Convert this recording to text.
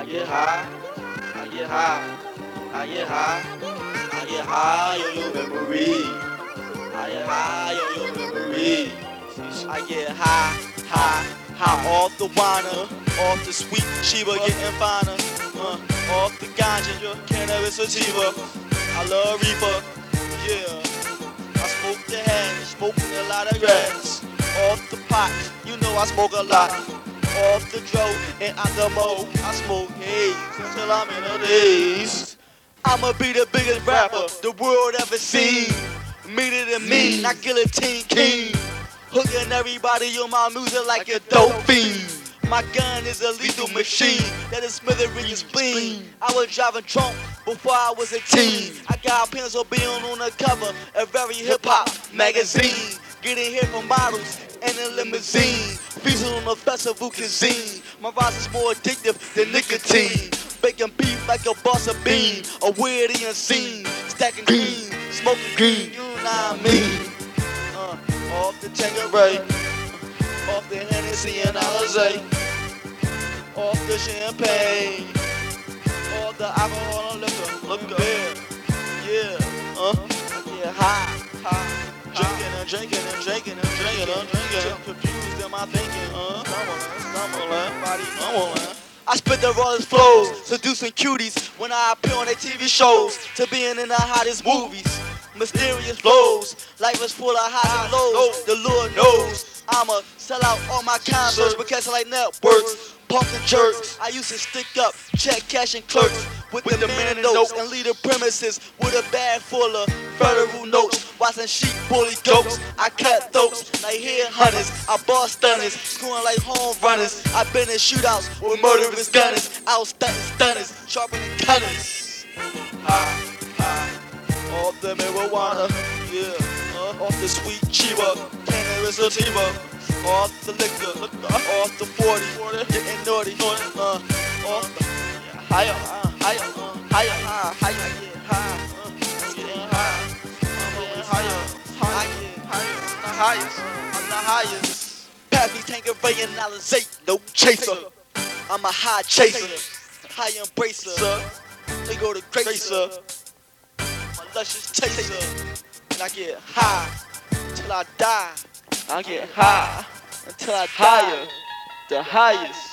I get high, I get high, I get high, I get high on your memory. I get high on your memory. I get high, high, high off the winer, off the sweet chiba getting finer, uh, off the ganja, cannabis sativa. I love Reaper, yeah. I smoke the hand, smoking a lot of grass. Off the pot, you know I smoke a lot. Off the dro and on the mo, I smoke haze until I'm in a daze. I'ma be the biggest rapper the world ever seen. Meaner than me, not guillotine king. Hooking everybody on my music like a dope fiend. My gun is a lethal machine that is smothering your spleen. I was driving drunk before I was a teen. I got pencil being on the cover of every hip hop magazine. Getting hit from models in a limousine. Feasting on a festival cuisine. My rise is more addictive than nicotine. Baking beef like a boss of bean. A weird and scene. Stacking green, smoking green. You know what I mean? Uh, off the Tanqueray. Off the Hennessy and Alizé. Off the champagne. Off the alcohol and liquor. Look Drinking and drinking and drinking and drinking and drinking. Confused in my thinking. Uh. Stumbling, stumbling. Body stumbling. I spit the rawest flows, seducing cuties when I appear on their TV shows to being in the hottest movies. Mysterious flows, life is full of highs and lows. The Lord knows I'ma sell out all my concerts because I like networks. Punk and jerks, I used to stick up, check cash and clerks with, the man notes and leave the premises with a bag full of federal notes. Watching sheep bully goats, I cut throats like head hunters. I boss stunners, scoring like home runners. I've been in shootouts with murderous gunners, out stunting stunners, sharpening cutters. High, high, off the marijuana, yeah, uh, off the sweet chiba, cannabis sativa. Off the liquor, off the 40, getting naughty, uh, off the higher, higher, higher, higher, higher, the highest, the me Tanqueray and Alizé, no chaser. I'm a high chaser, high embracer. They go to gracer, my luscious chaser, and I get high till I die. I get high until I die. The highest.